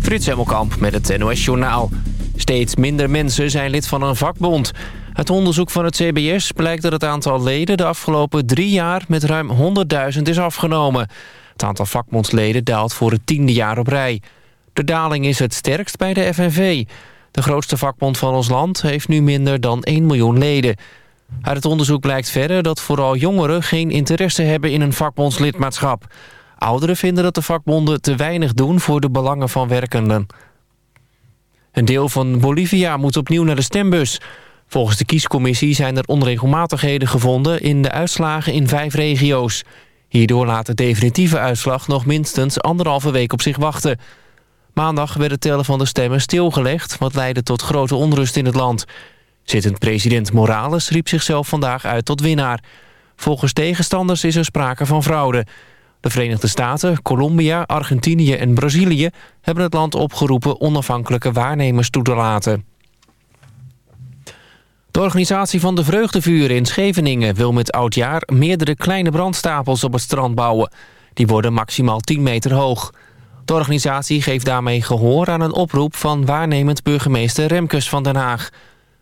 Frits Hemmelkamp met het NOS Journaal. Steeds minder mensen zijn lid van een vakbond. Het onderzoek van het CBS blijkt dat het aantal leden... de afgelopen drie jaar met ruim 100.000 is afgenomen. Het aantal vakbondsleden daalt voor het tiende jaar op rij. De daling is het sterkst bij de FNV. De grootste vakbond van ons land heeft nu minder dan 1 miljoen leden. Uit het onderzoek blijkt verder dat vooral jongeren... geen interesse hebben in een vakbondslidmaatschap... Ouderen vinden dat de vakbonden te weinig doen voor de belangen van werkenden. Een deel van Bolivia moet opnieuw naar de stembus. Volgens de kiescommissie zijn er onregelmatigheden gevonden in de uitslagen in vijf regio's. Hierdoor laat de definitieve uitslag nog minstens anderhalve week op zich wachten. Maandag werd het tellen van de stemmen stilgelegd... wat leidde tot grote onrust in het land. Zittend president Morales riep zichzelf vandaag uit tot winnaar. Volgens tegenstanders is er sprake van fraude... De Verenigde Staten, Colombia, Argentinië en Brazilië... hebben het land opgeroepen onafhankelijke waarnemers toe te laten. De organisatie van de Vreugdevuren in Scheveningen... wil met oudjaar meerdere kleine brandstapels op het strand bouwen. Die worden maximaal 10 meter hoog. De organisatie geeft daarmee gehoor aan een oproep... van waarnemend burgemeester Remkes van Den Haag.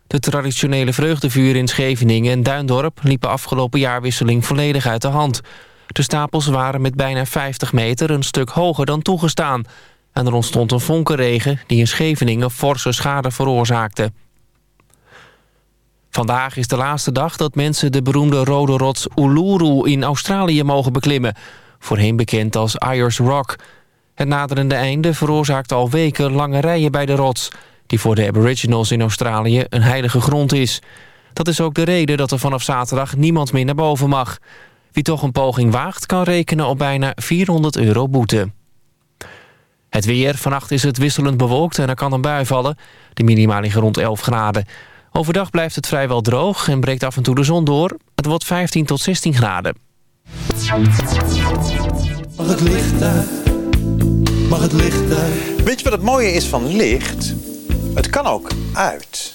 De traditionele vreugdevuren in Scheveningen en Duindorp... liepen afgelopen jaarwisseling volledig uit de hand... De stapels waren met bijna 50 meter een stuk hoger dan toegestaan. En er ontstond een vonkenregen die in Scheveningen forse schade veroorzaakte. Vandaag is de laatste dag dat mensen de beroemde rode rots Uluru in Australië mogen beklimmen. Voorheen bekend als Ayers Rock. Het naderende einde veroorzaakt al weken lange rijen bij de rots... die voor de aboriginals in Australië een heilige grond is. Dat is ook de reden dat er vanaf zaterdag niemand meer naar boven mag. Wie toch een poging waagt kan rekenen op bijna 400 euro boete. Het weer. Vannacht is het wisselend bewolkt en er kan een bui vallen. De minima liggen rond 11 graden. Overdag blijft het vrijwel droog en breekt af en toe de zon door. Het wordt 15 tot 16 graden. Mag het licht uit? Mag het licht uit? Weet je wat het mooie is van licht? Het kan ook uit.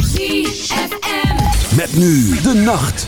Met nu de nacht.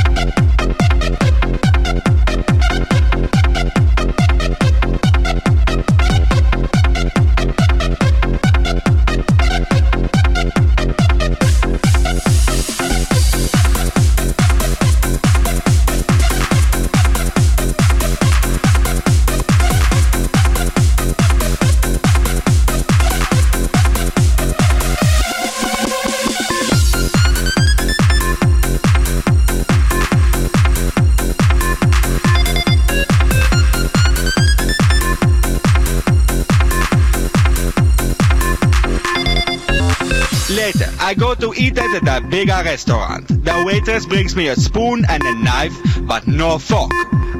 I go to eat at a bigger restaurant. The waitress brings me a spoon and a knife, but no fork.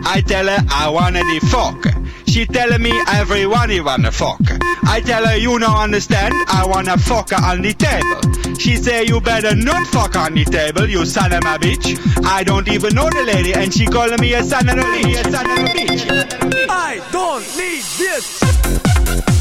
I tell her I want the fork. She telling me everyone you want a fork. I tell her you no understand, I want a fork on the table. She say you better not fuck on the table, you son of a bitch. I don't even know the lady, and she calling me. A son of a bitch. I don't need this.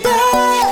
baby.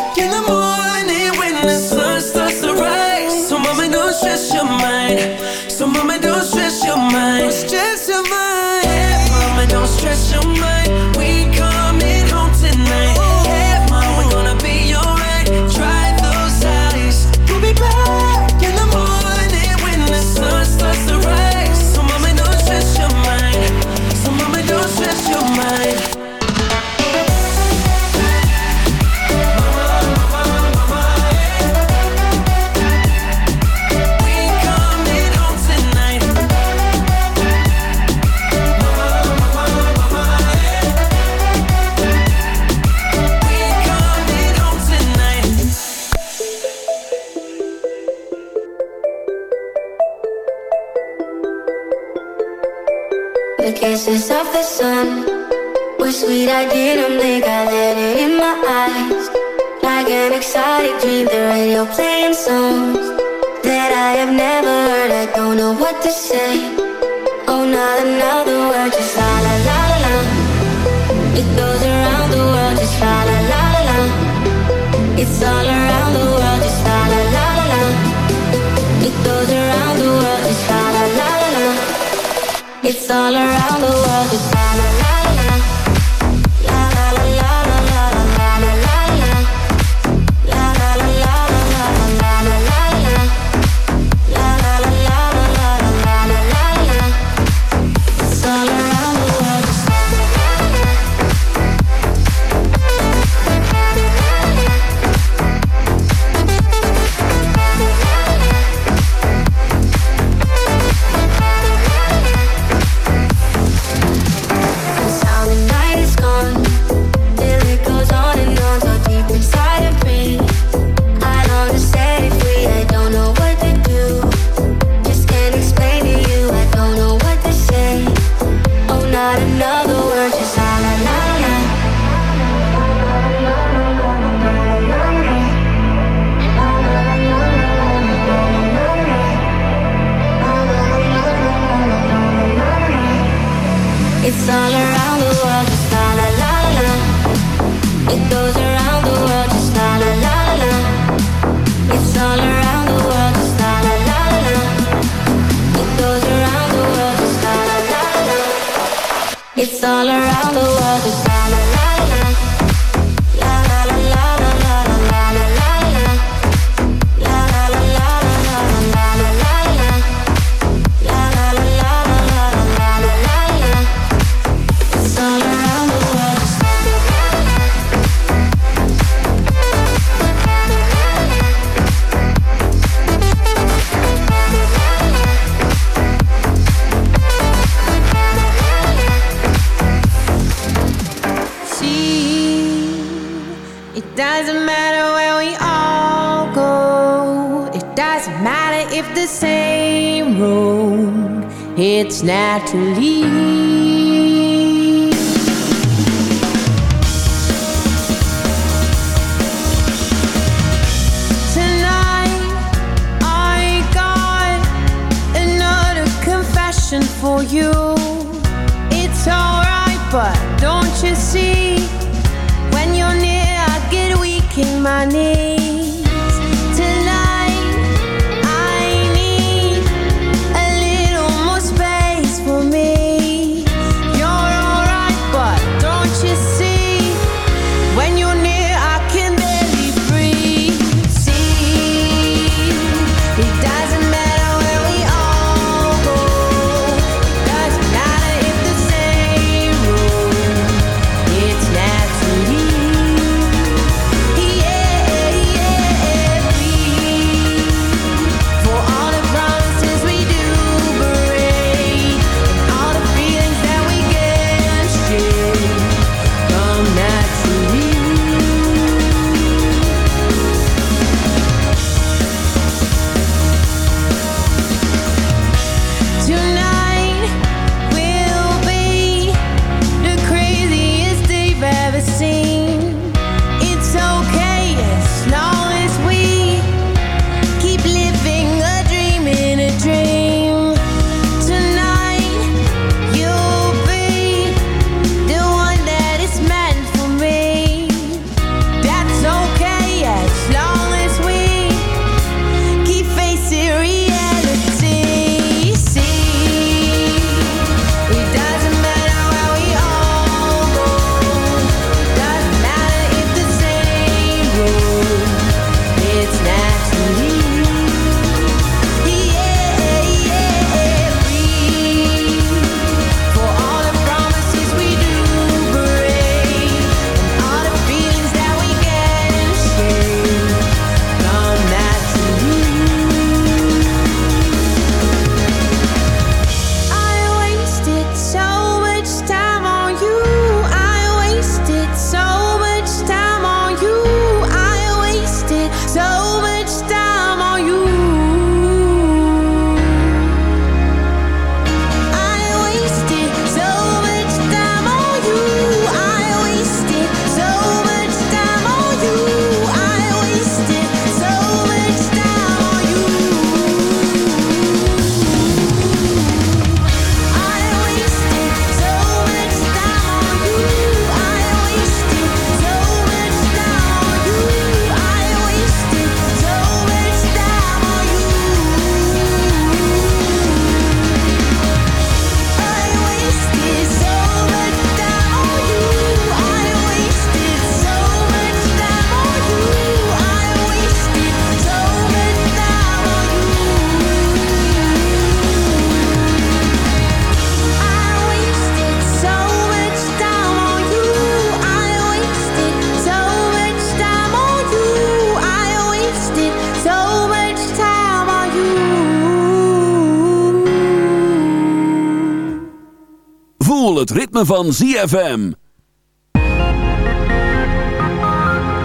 ritme van ZFM.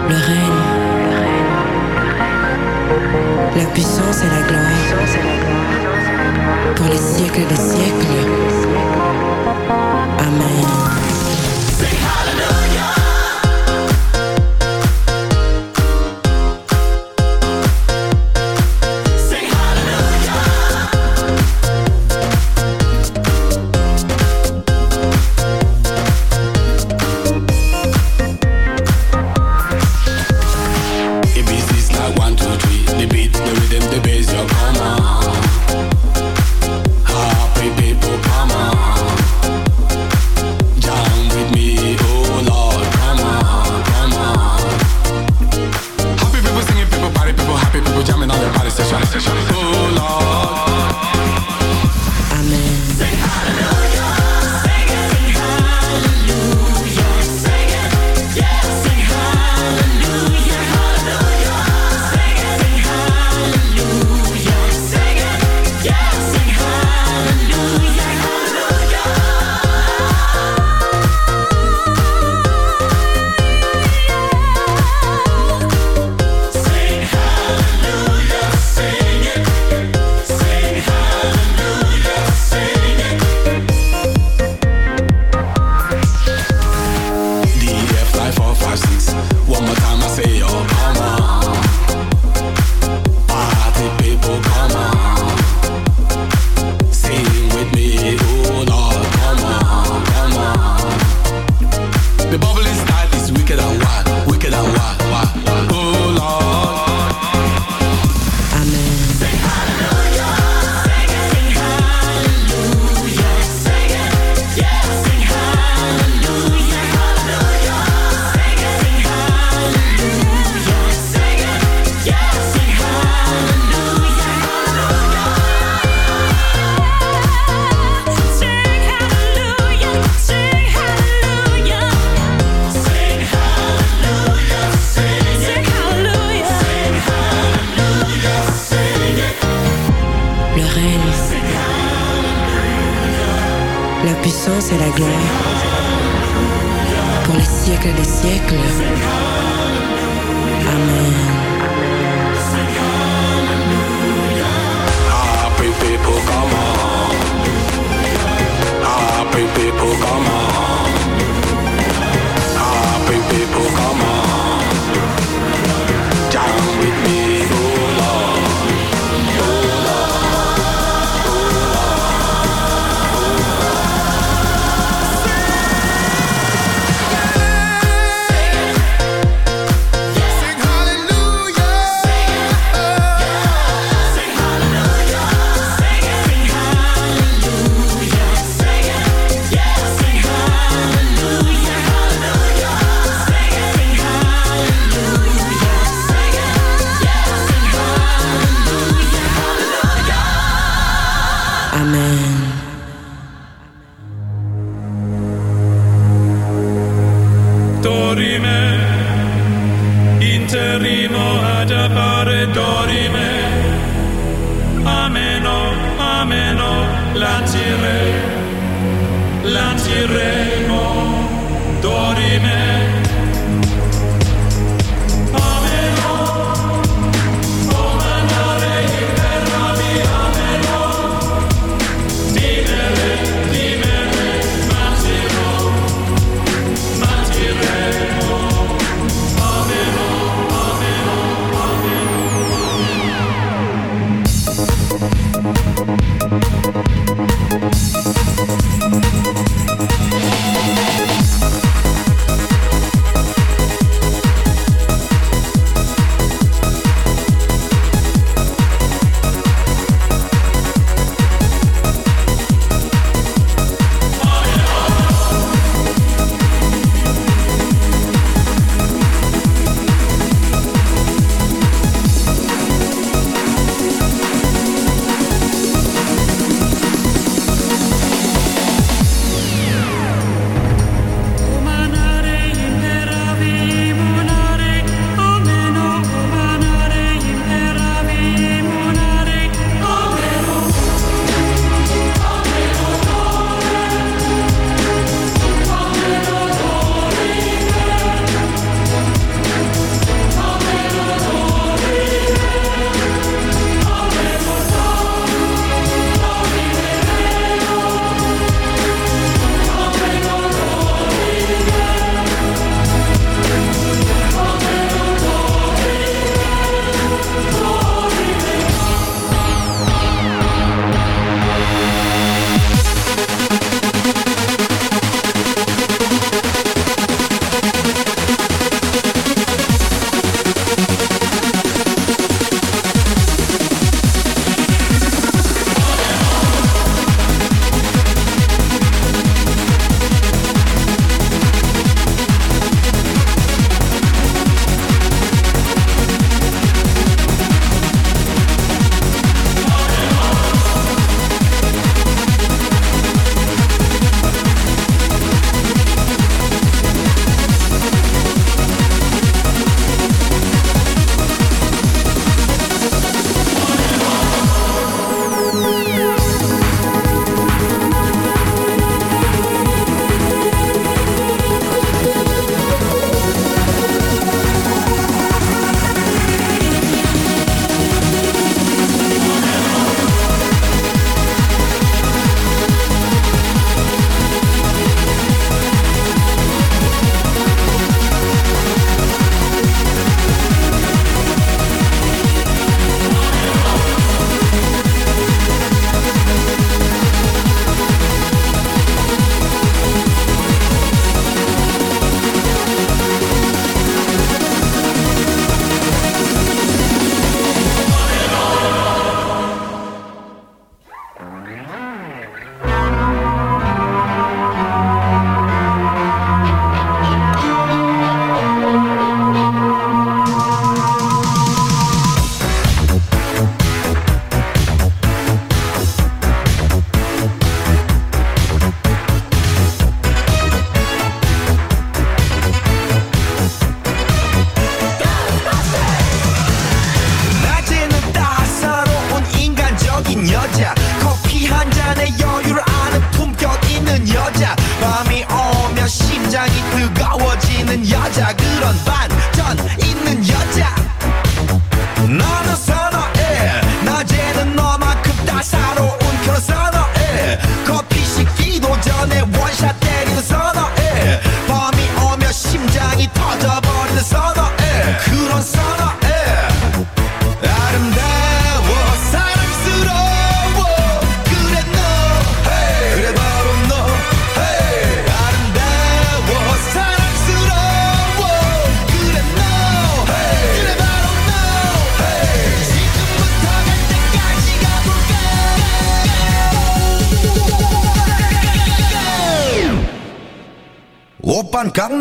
Le règne, la puissance et la gloire, pour les siècles des siècles.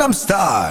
Gangnam Star.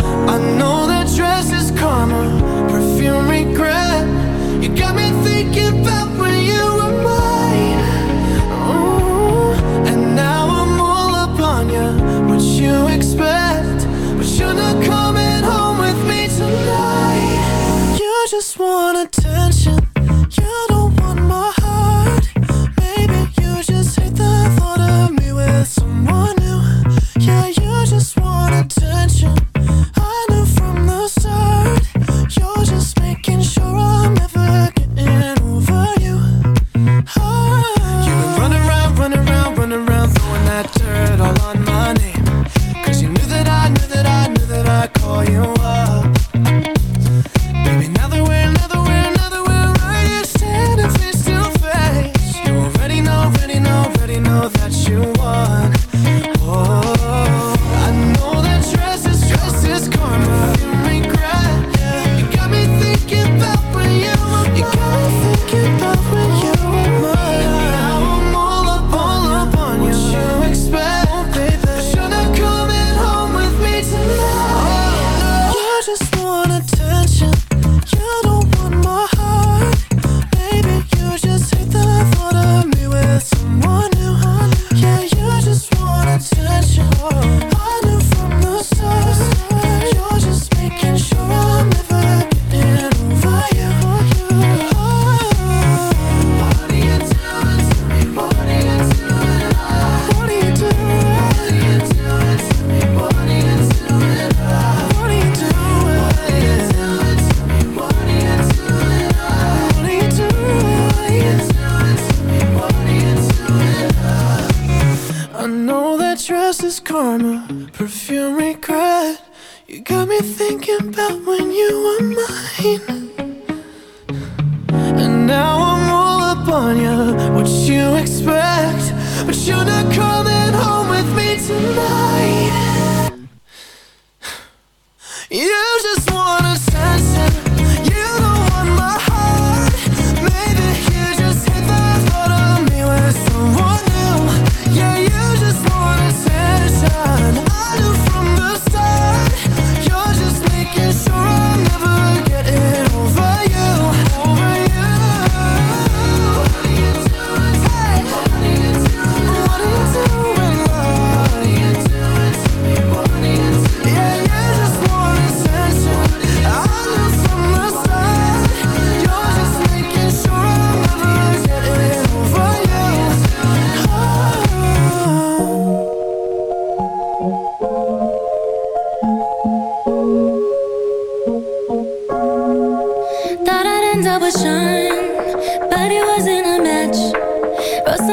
wanna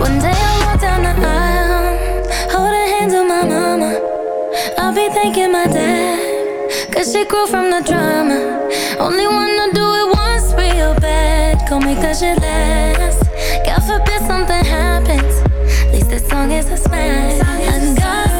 One day I'll walk down the aisle, hands my mama. I'll be thanking my dad, cause she grew from the drama. Only wanna do it once real bad, Call make that last. God forbid something happens, at least this song is a smash. I got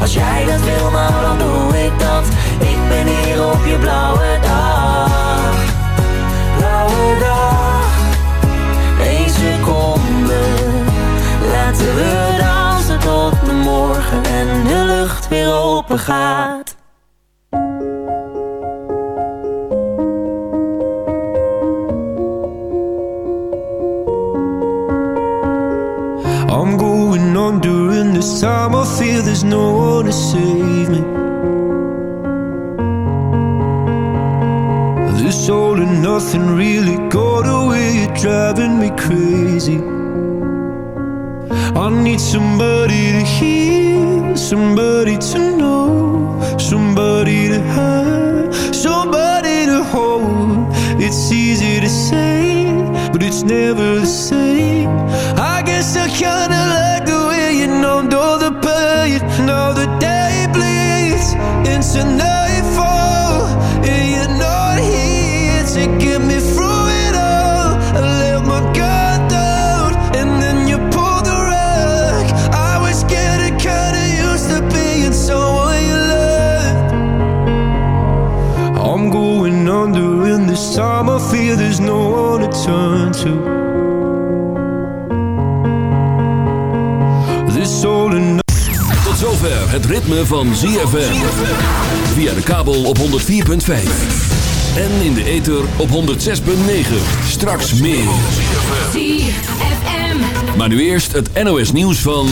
Als jij dat wil, nou dan doe ik dat. Ik ben hier op je blauwe dag. Blauwe dag. Eén seconde. Laten we dansen tot de morgen En de lucht weer open gaat. I'm going on during this time. I feel there's no save me. This all and nothing really got away. Driving me crazy. I need somebody to hear, somebody to know, somebody to have, somebody to hold. It's easy to say, but it's never the same. I guess I kinda like time. I fear there's no one to turn to. This all and Tot zover het ritme van ZFM. Via de kabel op 104.5. En in de ether op 106.9. Straks meer. ZFM. Maar nu eerst het NOS nieuws van...